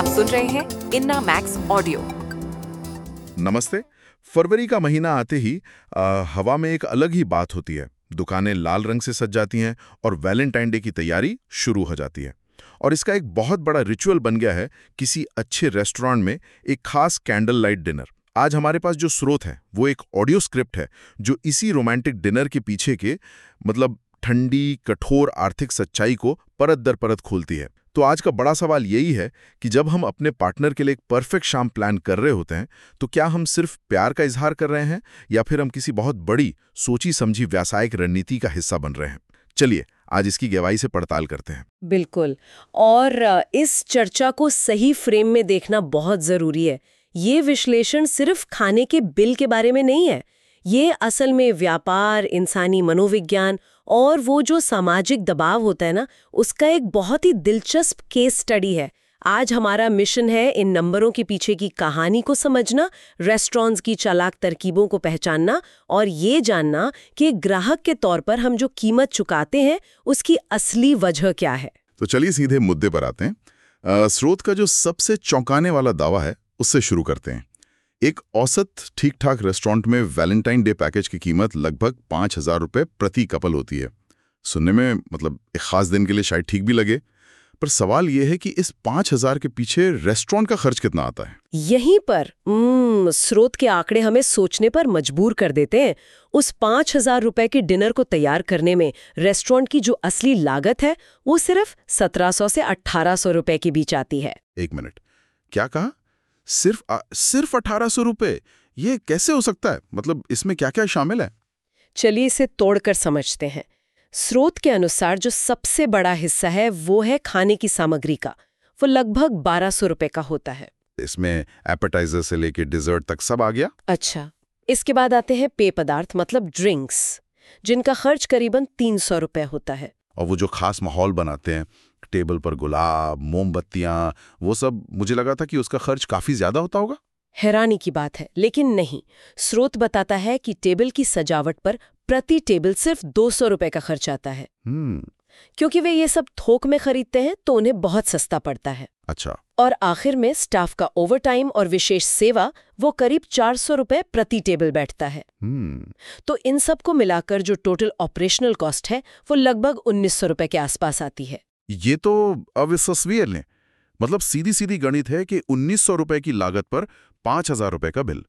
आप सुन रहे हैं इन्ना मैक्स ऑडियो। नमस्ते। फरवरी का महीना आते ही आ, हवा में एक अलग ही बात होती है। दुकानें लाल रंग से सज जाती हैं और वैलेंटाइन डे की तैयारी शुरू हो जाती है। और इसका एक बहुत बड़ा रिचुअल बन गया है किसी अच्छे रेस्टोरेंट में एक खास कैंडल लाइट डिनर। आज हमारे पास जो स्रोत है वो एक ऑडियो स्क्रिप्ट है जो इसी रोमांटिक डिनर के पीछे के मतलब ठंडी कठोर आर्थिक सच्चाई को परत दर परत खोलती है। तो आज का बड़ा सवाल यही है कि जब हम अपने पार्टनर के लिए एक परफेक्ट शाम प्लान कर रहे होते हैं तो क्या हम सिर्फ़ प्यार का इजहार कर रहे हैं या फिर हम किसी बहुत बड़ी सोची समझी व्यावसायिक रणनीति का हिस्सा बन रहे हैं? चलिए, आज इसकी गवाही से पड़ताल करते हैं। बिल्कुल, और इस चर्चा को सही फ्रेम में देखना बहुत ज़रूरी है। ये विश्लेषण सिर्फ़ खाने के बिल के बारे में नहीं है। ये असल में व्यापार, इंसानी मनोविज्ञान और वो जो सामाजिक दबाव होता है ना उसका एक बहुत ही दिलचस्प केस स्टडी है। आज हमारा मिशन है इन नंबरों के पीछे की कहानी को समझना रेस्टोरेंट्स की चालाक तरकीबों को पहचानना और ये जानना कि ग्राहक के तौर पर हम जो कीमत चुकाते हैं उसकी असली वजह क्या है। तो चलिए सीधे मुद्दे पर आते हैं। अ, स्रोत का जो सबसे चौंकाने वाला दावा है उससे शुरू करते हैं। एक औसत ठीक ठाक रेस्टोरेंट में वैलेंटाइन डे पैकेज की कीमत लगभग पाँच हज़ार रुपये प्रति कपल होती है। सुनने में मतलब एक खास दिन के लिए शायद ठीक भी लगे पर सवाल यह है कि इस पाँच हज़ार के पीछे रेस्टोरेंट का खर्च कितना आता है? यहीं पर हम्म, स्रोत के आंकड़े हमें सोचने पर मजबूर कर देते हैं। उस पाँच हज़ार रुपए के डिनर को तैयार करने में रेस्टोरेंट की जो असली लागत है वो सिर्फ़ सत्रह सौ से अट्ठारह सौ रुपए के बीच आती है। एक मिनट क्या कहा? सिर्फ़ आ, सिर्फ़ अठारह सौ रुपये ये कैसे हो सकता है? मतलब इसमें क्या क्या शामिल है? चलिए इसे तोड़कर समझते हैं। स्रोत के अनुसार जो सबसे बड़ा हिस्सा है वो है खाने की सामग्री का। वो लगभग बारह सौ रुपए का होता है। इसमें एपेटाइजर से लेके डिजर्ट तक सब आ गया? अच्छा। इसके बाद आते हैं पेय पदार्थ मतलब ड्रिंक्स जिनका खर्च करीबन तीन सौ रुपए होता है। और वो जो खास माहौल बनाते हैं टेबल पर गुलाब मोमबत्तियाँ वो सब मुझे लगा था कि उसका खर्च काफ़ी ज़्यादा होता होगा। हैरानी की बात है लेकिन नहीं। स्रोत बताता है कि टेबल की सजावट पर प्रति टेबल सिर्फ़ दो सौ रुपए का खर्च आता है। हम्म। क्योंकि वे ये सब थोक में खरीदते हैं तो उन्हें बहुत सस्ता पड़ता है। अच्छा। और आखिर में स्टाफ का ओवरटाइम और विशेष सेवा वो करीब चार सौ रुपए प्रति टेबल बैठता है। हम्म। तो इन सबको मिलाकर जो टोटल ऑपरेशनल कॉस्ट है वो लगभग उन्नीस सौ रुपए के आसपास आती है। ये तो अविश्वसनीय लें। मतलब सीधी सीधी गणित है कि उन्नीस सौ की लागत पर पाँच हज़ार रुपए का बिल।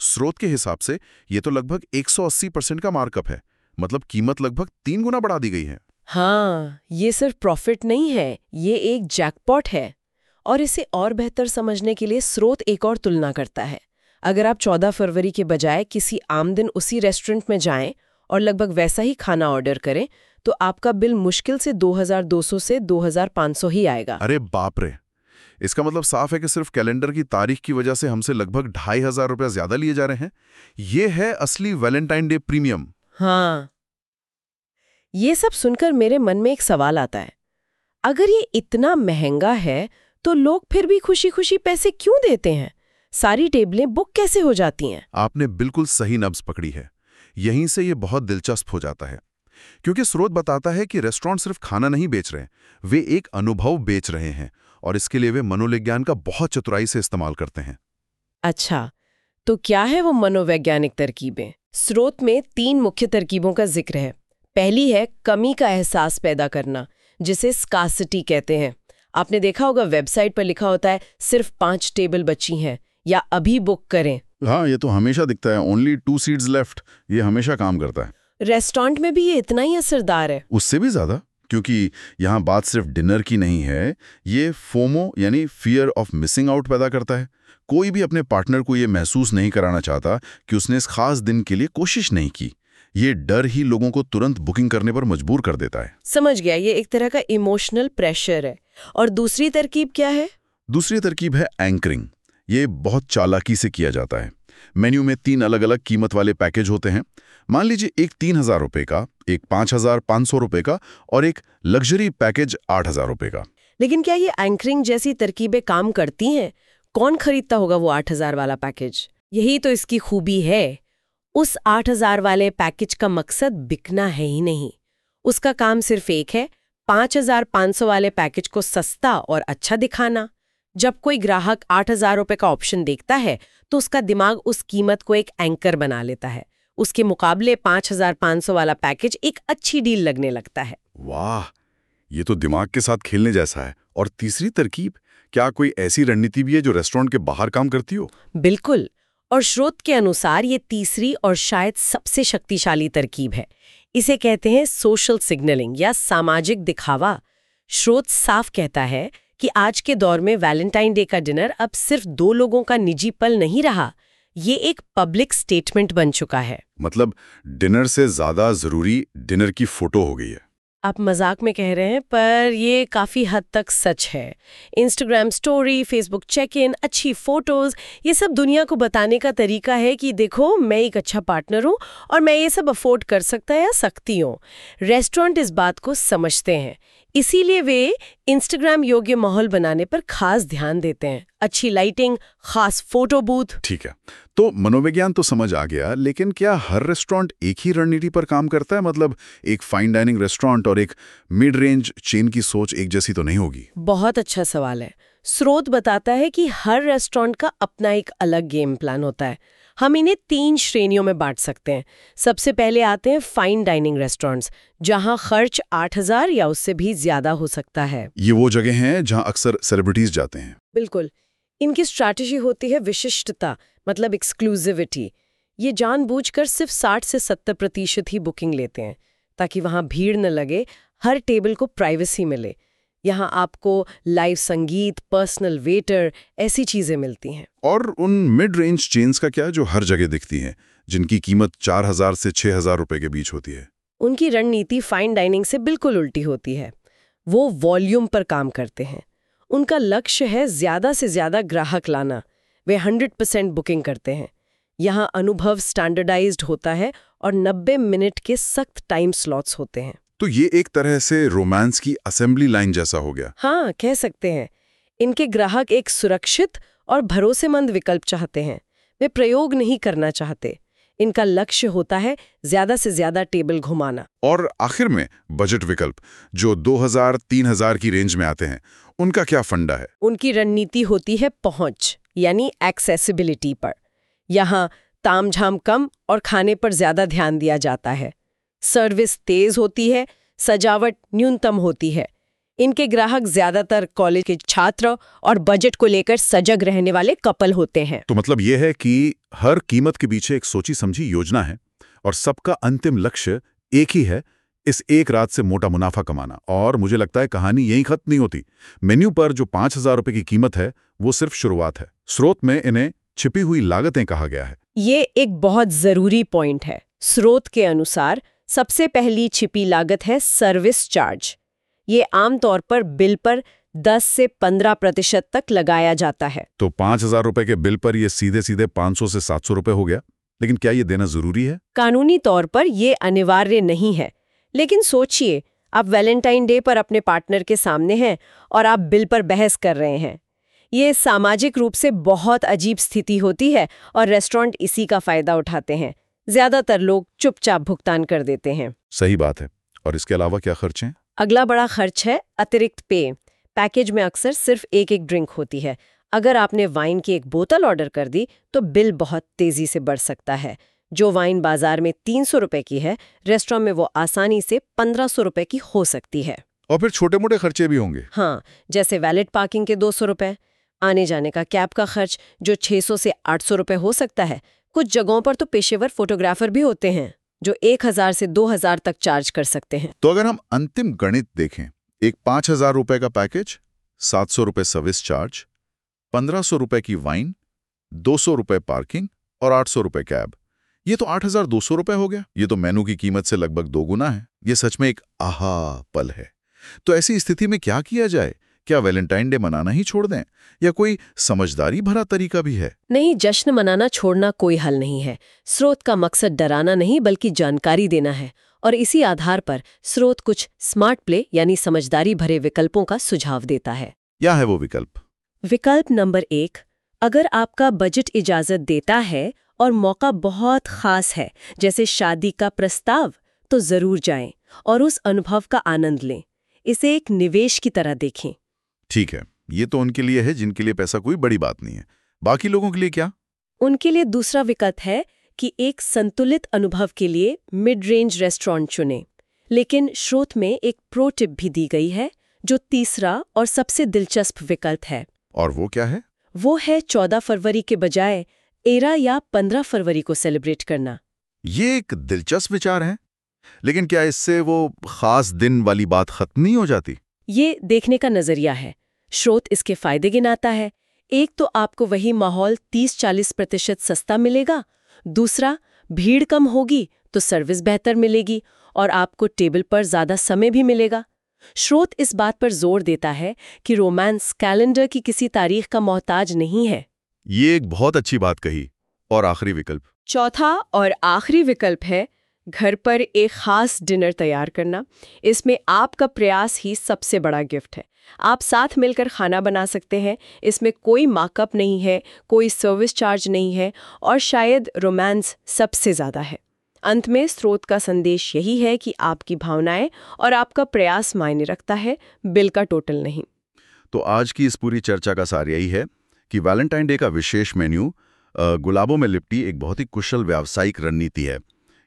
स्रोत के हिसाब से ये तो लगभग 180 परसेंट का मार्कअप है। मतलब कीमत लगभग तीन गुना बढ़ा दी गई है। हाँ ये सिर्फ़ प्रॉफिट नहीं है, ये एक जैकपॉट है। और इसे और बेहतर समझने के लिए स्रोत एक और तुलना करता है। अगर आप 14 फरवरी के बजाय किसी आम दिन उसी रेस्टोरेंट में जाएँ और लगभग वैसा ही खाना ऑर्डर करें तो आपका बिल मुश्किल से 2200 से 2500 ही आएगा। अरे बाप रे! इसका मतलब साफ़ है कि सिर्फ़ कैलेंडर की तारीख की वजह से हमसे लगभग ढाई हज़ार रुपया ज़्यादा लिए जा रहे हैं। ये है असली वैलेंटाइन डे प्रीमियम। हाँ। ये सब सुनकर मेरे मन में एक सवाल आता है। अगर ये इतना महँगा है तो लोग फिर भी खुशी खुशी पैसे क्यों देते हैं? सारी टेबलें बुक कैसे हो जाती हैं? आपने बिल्कुल सही नब्ज पकड़ी है। यहीं से ये बहुत दिलचस्प हो जाता है। क्योंकि स्रोत बताता है कि रेस्टोरेंट सिर्फ़ खाना नहीं बेच रहे वे एक अनुभव बेच रहे हैं और इसके लिए वे मनोविज्ञान का बहुत चतुराई से इस्तेमाल करते हैं। अच्छा तो क्या है वो मनोवैज्ञानिक तरकीबें? स्रोत में तीन मुख्य तरकीबों का ज़िक्र है। पहली है कमी का एहसास पैदा करना, जिसे स्कासिटी कहते हैं। आपने देखा होगा वेबसाइट पर लिखा होता है, सिर्फ़ पाँच टेबल बची हैं, या अभी बुक करें। हाँ ये तो हमेशा दिखता है। ओनली टू सीट्स लेफ़्ट ये हमेशा काम करता है। रेस्टोरेंट में भी ये इतना ही असरदार है। उससे भी ज़्यादा क्योंकि यहाँ बात सिर्फ़ डिनर की नहीं है। ये फोमो यानी फियर ऑफ़ मिसिंग आउट पैदा करता है। कोई भी अपने पार्टनर को ये महसूस नहीं कराना चाहता कि उसने इस खास दिन के लिए कोशिश नहीं की। ये डर ही लोगों को तुरंत बुकिंग करने पर मजबूर कर देता है। समझ गया ये एक तरह का इमोशनल प्रेशर है। और दूसरी तरकीब क्या है? दूसरी तरकीब है एंकरिंग ये बहुत चालाकी से किया जाता है। मेन्यू में तीन अलग अलग कीमत वाले पैकेज होते हैं। मान लीजिए एक तीन हज़ार रुपये का, एक पाँच हज़ार पाँच सौ रुपये का और एक लग्जरी पैकेज आठ हज़ार रुपये का। लेकिन क्या ये एंकरिंग जैसी तरकीबें काम करती हैं? कौन खरीदता होगा वो आठ हज़ार वाला पैकेज? यही तो इसकी खूबी है। उस आठ हज़ार वाले पैकेज का मकसद बिकना है ही नहीं। उसका काम सिर्फ़ एक है, पाँच वाले पैकेज को सस्ता और अच्छा दिखाना। जब कोई ग्राहक आठ हज़ार रुपए का ऑप्शन देखता है तो उसका दिमाग उस कीमत को एक एंकर बना लेता है। उसके मुकाबले पाँच हज़ार पाँच सौ वाला पैकेज एक अच्छी डील लगने लगता है। वाह! ये तो दिमाग के साथ खेलने जैसा है। और तीसरी तरकीब क्या कोई ऐसी रणनीति भी है जो रेस्टोरेंट के बाहर काम करती हो? बिल्कुल। और स्रोत के अनुसार ये तीसरी और शायद सबसे शक्तिशाली तरकीब है। इसे कहते हैं सोशल सिग्नलिंग या सामाजिक दिखावा। स्रोत साफ़ कहता है कि आज के दौर में वैलेंटाइन डे का डिनर अब सिर्फ़ दो लोगों का निजी पल नहीं रहा ये एक पब्लिक स्टेटमेंट बन चुका है। मतलब डिनर से ज़्यादा ज़रूरी डिनर की फ़ोटो हो गई है। आप मज़ाक में कह रहे हैं पर ये काफ़ी हद तक सच है। इंस्टाग्राम स्टोरी फेसबुक चेक इन अच्छी फ़ोटोज़ ये सब दुनिया को बताने का तरीका है कि देखो मैं एक अच्छा पार्टनर हूँ और मैं ये सब अफोर्ड कर सकता या सकती हूँ। रेस्टोरेंट इस बात को समझते हैं। इसीलिए वे इंस्टाग्राम योग्य माहौल बनाने पर खास ध्यान देते हैं। अच्छी लाइटिंग खास फ़ोटो बूथ ठीक है। तो मनोविज्ञान तो समझ आ गया लेकिन क्या हर रेस्टोरेंट एक ही रणनीति पर काम करता है? मतलब एक फाइन डाइनिंग रेस्टोरेंट और एक मिड रेंज चेन की सोच एक जैसी तो नहीं होगी? बहुत अच्छा सवाल है। स्रोत बताता है कि हर रेस्टोरेंट का अपना एक अलग गेम प्लान होता है। हम इन्हें तीन श्रेणियों में बांट सकते हैं। सबसे पहले आते हैं फाइन डाइनिंग रेस्टोरेंट्स जहाँ खर्च 8000 या उससे भी ज़्यादा हो सकता है। ये वो जगह हैं जहाँ अक्सर सेलिब्रिटीज जाते हैं। बिल्कुल। इनकी स्ट्रैटेजी होती है विशिष्टता मतलब एक्सक्लूसिविटी ये जानबूझकर सिर्फ़ 60 से 70 प्रतिशत ही बुकिंग लेते हैं ताकि वहाँ भीड़ न लगे हर टेबल को प्राइवेसी मिले। यहाँ आपको लाइव संगीत पर्सनल वेटर ऐसी चीज़ें मिलती हैं। और उन मिड रेंज चेन्स का क्या जो हर जगह दिखती हैं जिनकी कीमत चार हज़ार से छह हज़ार रुपए के बीच होती है? उनकी रणनीति फाइन डाइनिंग से बिल्कुल उल्टी होती है। वो वॉल्यूम पर काम करते हैं। उनका लक्ष्य है ज़्यादा से ज़्यादा ग्राहक लाना। वे 100 परसेंट बुकिंग करते हैं। यहाँ अनुभव स्टैंडर्डाइज्ड होता है और 90 मिनट के सख्त टाइम स्लॉट्स होते हैं। तो ये एक तरह से रोमांस की असेंबली लाइन जैसा हो गया। हाँ कह सकते हैं। इनके ग्राहक एक सुरक्षित और भरोसेमंद विकल्प चाहते हैं। वे प्रयोग नहीं करना चाहते। इनका लक्ष्य होता है ज़्यादा से ज़्यादा टेबल घुमाना। और आखिर में बजट विकल्प जो 2000-3000 की रेंज में आते हैं उनका क्या फंडा है? उनकी रणनीति होती है पहुँच यानी एक्सेसिबिलिटी पर। यहाँ तामझाम कम और खाने पर ज़्यादा ध्यान दिया जाता है। सर्विस तेज होती है सजावट न्यूनतम होती है। इनके ग्राहक ज़्यादातर कॉलेज के छात्र और बजट को लेकर सजग रहने वाले कपल होते हैं। तो मतलब ये है कि हर कीमत के पीछे एक सोची समझी योजना है और सबका अंतिम लक्ष्य एक ही है इस एक रात से मोटा मुनाफा कमाना। और मुझे लगता है कहानी यही खत्म नहीं होती। मेन्यू पर जो पाँच हज़ार रुपए की कीमत है वो सिर्फ़ शुरुआत है। स्रोत में इन्हें छिपी हुई लागतें कहा गया है। ये एक बहुत ज़रूरी पॉइंट है। स्रोत के अनुसार सबसे पहली छिपी लागत है सर्विस चार्ज। ये आमतौर पर बिल पर 10 से 15 प्रतिशत तक लगाया जाता है। तो पाँच हज़ार रुपए के बिल पर ये सीधे सीधे 500 से 700 रुपए हो गया। लेकिन क्या ये देना ज़रूरी है? कानूनी तौर पर ये अनिवार्य नहीं है। लेकिन सोचिए आप वैलेंटाइन डे पर अपने पार्टनर के सामने हैं और आप बिल पर बहस कर रहे हैं। ये सामाजिक रूप से बहुत अजीब स्थिति होती है और रेस्टोरेंट इसी का फ़ायदा उठाते हैं। ज़्यादातर लोग चुपचाप भुगतान कर देते हैं। सही बात है। और इसके अलावा क्या खर्च हैं? अगला बड़ा खर्च है अतिरिक्त पे। पैकेज में अक्सर सिर्फ़ एक एक ड्रिंक होती है। अगर आपने वाइन की एक बोतल ऑर्डर कर दी तो बिल बहुत तेज़ी से बढ़ सकता है। जो वाइन बाज़ार में तीन सौ रुपए की है रेस्टोरेंट में वो आसानी से पंद्रह सौ रुपए की हो सकती है। और फिर छोटे मोटे खर्चे भी होंगे। हाँ जैसे वैलिड पार्किंग के दो सौ रुपए। आने जाने का कैब का खर्च जो 600 से 800 रुपए हो सकता है कुछ जगहों पर तो पेशेवर फोटोग्राफर भी होते हैं, जो 1000 से 2000 तक चार्ज कर सकते हैं। तो अगर हम अंतिम गणित देखें, एक पाँच हज़ार रुपए का पैकेज, सात सौ रुपए सर्विस चार्ज, पंद्रह सौ रुपए की वाइन, दो सौ रुपए पार्किंग और आठ सौ रुपए कैब, ये तो आठ हज़ार दो सौ रुपए हो गया। ये तो मेनू की कीमत से लगभग दो गुना है। ये सच में एक आहा पल है। तो ऐसी स्थिति में क्या किया जाए? क्या वैलेंटाइन डे मनाना ही छोड़ दें? या कोई समझदारी भरा तरीका भी है? नहीं जश्न मनाना छोड़ना कोई हल नहीं है। स्रोत का मकसद डराना नहीं बल्कि जानकारी देना है। और इसी आधार पर स्रोत कुछ स्मार्ट प्ले यानी समझदारी भरे विकल्पों का सुझाव देता है। क्या है वो विकल्प? विकल्प नंबर एक अगर आपका बजट इजाज़त देता है और मौका बहुत खास है जैसे शादी का प्रस्ताव तो ज़रूर जाएँ और उस अनुभव का आनंद लें। इसे एक निवेश की तरह देखें। ठीक है ये तो उनके लिए है जिनके लिए पैसा कोई बड़ी बात नहीं है। बाकी लोगों के लिए क्या? उनके लिए दूसरा विकल्प है कि एक संतुलित अनुभव के लिए मिड रेंज रेस्टोरेंट चुने। लेकिन स्रोत में एक प्रो टिप भी दी गई है जो तीसरा और सबसे दिलचस्प विकल्प है। और वो क्या है? वो है 14 फरवरी के बजाय 13 या 15 फरवरी को सेलिब्रेट करना। ये एक दिलचस्प विचार है। लेकिन क्या इससे वो खास दिन वाली बात खत्म नहीं हो जाती? ये देखने का नज़रिया है। स्रोत इसके फ़ायदे गिनाता है। एक तो आपको वही माहौल 30-40 प्रतिशत सस्ता मिलेगा। दूसरा भीड़ कम होगी तो सर्विस बेहतर मिलेगी और आपको टेबल पर ज़्यादा समय भी मिलेगा। स्रोत इस बात पर ज़ोर देता है कि रोमांस कैलेंडर की किसी तारीख का मोहताज नहीं है। ये एक बहुत अच्छी बात कही। और आखिरी विकल्प। चौथा और आखिरी विकल्प है घर पर एक खास डिनर तैयार करना, इसमें आपका प्रयास ही सबसे बड़ा गिफ्ट है। आप साथ मिलकर खाना बना सकते हैं, इसमें कोई मार्कअप नहीं है, कोई सर्विस चार्ज नहीं है और शायद रोमांस सबसे ज़्यादा है। अंत में स्रोत का संदेश यही है कि आपकी भावनाएँ और आपका प्रयास मायने रखता है, बिल का टोटल नहीं। तो आज की इस पूरी चर्चा का सार यही है कि वैलेंटाइन डे का विशेष मेन्यू गुलाबों में लिपटी एक बहुत ही कुशल व्यावसायिक रणनीति है।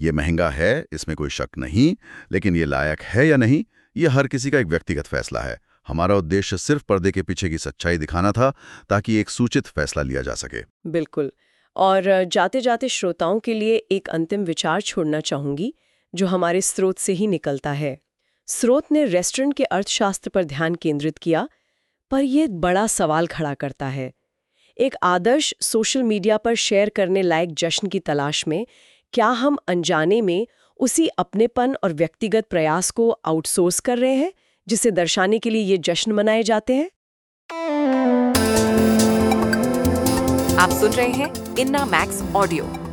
ये महँगा है, इसमें कोई शक नहीं, लेकिन ये लायक है या नहीं, ये हर किसी का एक व्यक्तिगत फैसला है। हमारा उद्देश्य सिर्फ़ पर्दे के पीछे की सच्चाई दिखाना था, ताकि एक सूचित फैसला लिया जा सके। बिल्कुल। और जाते जाते श्रोताओं के लिए एक अंतिम विचार छोड़ना चाहूँगी, जो हमारे स्रोत से ही निकलता है। स्रोत ने रेस्टोरेंट के अर्थशास्त्र पर ध्यान केंद्रित किया, पर यह बड़ा सवाल खड़ा करता है। एक आदर्श सोशल मीडिया पर शेयर करने लायक जश्न की तलाश में क्या हम अनजाने में उसी अपनेपन और व्यक्तिगत प्रयास को आउटसोर्स कर रहे हैं, जिसे दर्शाने के लिए ये जश्न मनाए जाते हैं? आप सुन रहे हैं इन्ना मैक्स ऑडियो।